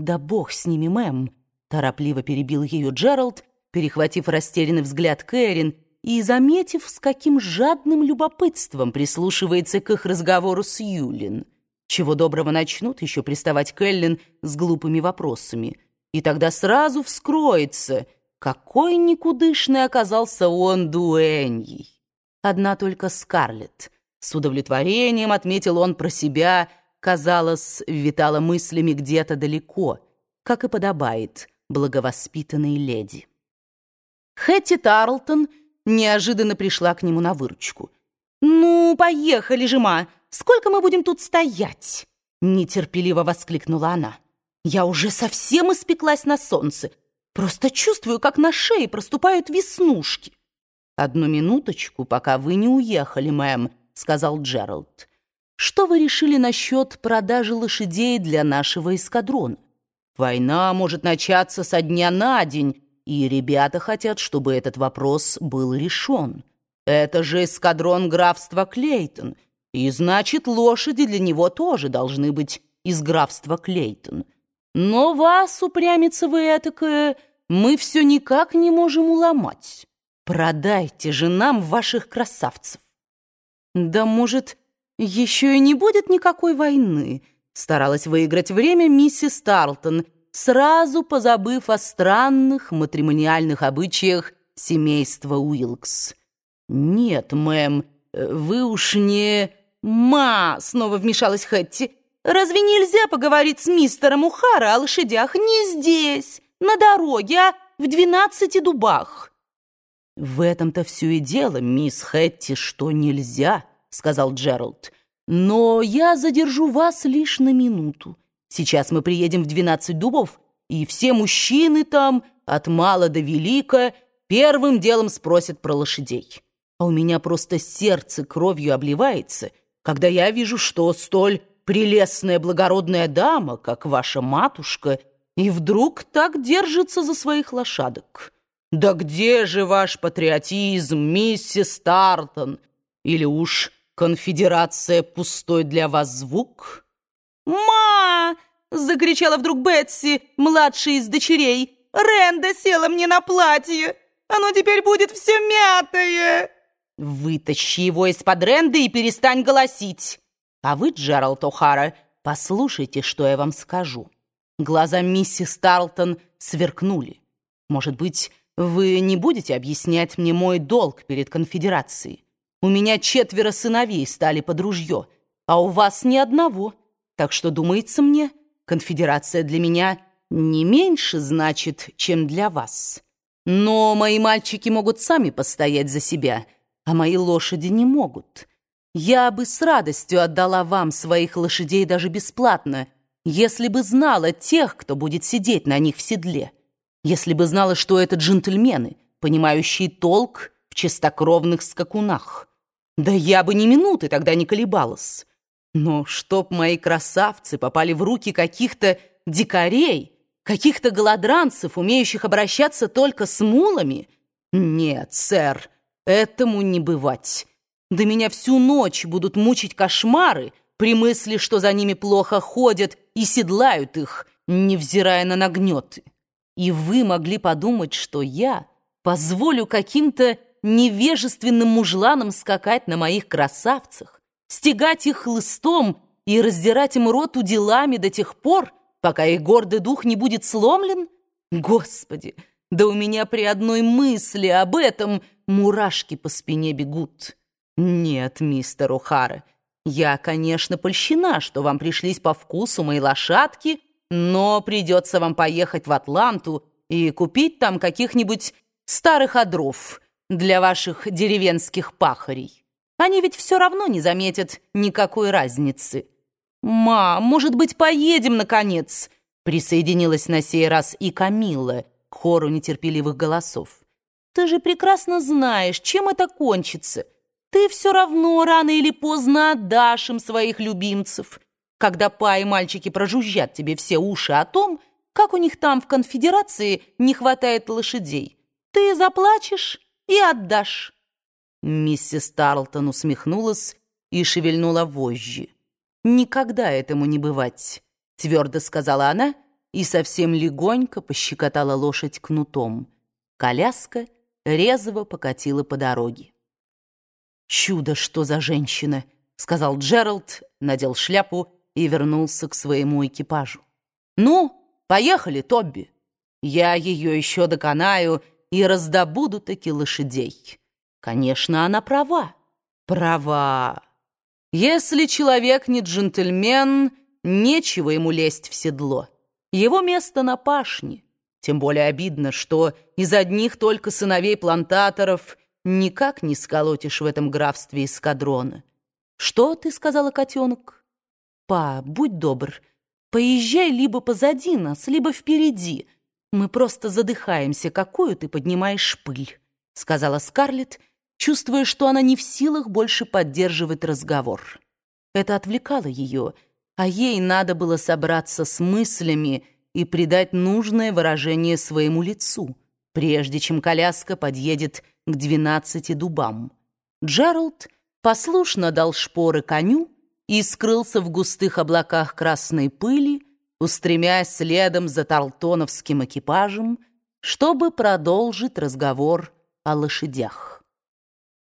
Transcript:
«Да бог с ними, мэм!» Торопливо перебил ее Джеральд, перехватив растерянный взгляд Кэрин и заметив, с каким жадным любопытством прислушивается к их разговору с Юлин. Чего доброго начнут еще приставать к с глупыми вопросами. И тогда сразу вскроется, какой никудышный оказался он дуэньей. Одна только Скарлетт. С удовлетворением отметил он про себя, казалось, витала мыслями где-то далеко, как и подобает благовоспитанной леди. Хэтти Тарлтон неожиданно пришла к нему на выручку. «Ну, поехали же, ма! Сколько мы будем тут стоять?» Нетерпеливо воскликнула она. «Я уже совсем испеклась на солнце. Просто чувствую, как на шее проступают веснушки». «Одну минуточку, пока вы не уехали, мэм», — сказал Джеральд. «Что вы решили насчет продажи лошадей для нашего эскадрона? Война может начаться со дня на день, и ребята хотят, чтобы этот вопрос был решен. Это же эскадрон графства Клейтон, и значит, лошади для него тоже должны быть из графства Клейтон. Но вас, упрямится вы этакое, мы все никак не можем уломать». Продайте же нам ваших красавцев. Да, может, еще и не будет никакой войны, старалась выиграть время миссис Тарлтон, сразу позабыв о странных матримониальных обычаях семейства Уилкс. «Нет, мэм, вы уж не...» «Ма!» — снова вмешалась Хэтти. «Разве нельзя поговорить с мистером Ухара о лошадях не здесь, на дороге, а в двенадцати дубах?» «В этом-то все и дело, мисс Хэтти, что нельзя», — сказал Джеральд. «Но я задержу вас лишь на минуту. Сейчас мы приедем в двенадцать дубов, и все мужчины там, от мала до велика, первым делом спросят про лошадей. А у меня просто сердце кровью обливается, когда я вижу, что столь прелестная благородная дама, как ваша матушка, и вдруг так держится за своих лошадок». «Да где же ваш патриотизм, миссис Тартон? Или уж конфедерация пустой для вас звук?» «Ма!» — закричала вдруг Бетси, младшая из дочерей. «Ренда села мне на платье! Оно теперь будет все мятое!» «Вытащи его из-под Ренды и перестань голосить! А вы, Джеральд О'Хара, послушайте, что я вам скажу». Глаза миссис Тарлтон сверкнули. Может быть, вы не будете объяснять мне мой долг перед конфедерацией? У меня четверо сыновей стали под ружье, а у вас ни одного. Так что, думается мне, конфедерация для меня не меньше значит, чем для вас. Но мои мальчики могут сами постоять за себя, а мои лошади не могут. Я бы с радостью отдала вам своих лошадей даже бесплатно, если бы знала тех, кто будет сидеть на них в седле если бы знала, что это джентльмены, понимающие толк в чистокровных скакунах. Да я бы ни минуты тогда не колебалась. Но чтоб мои красавцы попали в руки каких-то дикарей, каких-то голодранцев, умеющих обращаться только с мулами? Нет, сэр, этому не бывать. Да меня всю ночь будут мучить кошмары при мысли, что за ними плохо ходят и седлают их, невзирая на нагнеты. И вы могли подумать, что я позволю каким-то невежественным мужланам скакать на моих красавцах, стегать их хлыстом и раздирать им рот уделами до тех пор, пока их гордый дух не будет сломлен? Господи, да у меня при одной мысли об этом мурашки по спине бегут. Нет, мистер О'Хара, я, конечно, польщена, что вам пришлись по вкусу мои лошадки — но придется вам поехать в Атланту и купить там каких-нибудь старых одров для ваших деревенских пахарей. Они ведь все равно не заметят никакой разницы. «Мам, может быть, поедем, наконец?» Присоединилась на сей раз и Камилла к хору нетерпеливых голосов. «Ты же прекрасно знаешь, чем это кончится. Ты все равно рано или поздно отдашь им своих любимцев» когда па и мальчики прожужжат тебе все уши о том, как у них там в конфедерации не хватает лошадей. Ты заплачешь и отдашь». Миссис Тарлтон усмехнулась и шевельнула вожжи. «Никогда этому не бывать», — твердо сказала она и совсем легонько пощекотала лошадь кнутом. Коляска резво покатила по дороге. «Чудо, что за женщина!» — сказал Джеральд, надел шляпу и вернулся к своему экипажу. «Ну, поехали, Тобби! Я ее еще доконаю и раздобуду таки лошадей. Конечно, она права. Права. Если человек не джентльмен, нечего ему лезть в седло. Его место на пашне. Тем более обидно, что из одних только сыновей плантаторов никак не сколотишь в этом графстве эскадрона. «Что ты?» — сказала котенок. «Па, будь добр, поезжай либо позади нас, либо впереди. Мы просто задыхаемся, какую ты поднимаешь пыль», — сказала Скарлетт, чувствуя, что она не в силах больше поддерживать разговор. Это отвлекало ее — а ей надо было собраться с мыслями и придать нужное выражение своему лицу, прежде чем коляска подъедет к двенадцати дубам. Джеральд послушно дал шпоры коню и скрылся в густых облаках красной пыли, устремясь следом за тарлтоновским экипажем, чтобы продолжить разговор о лошадях.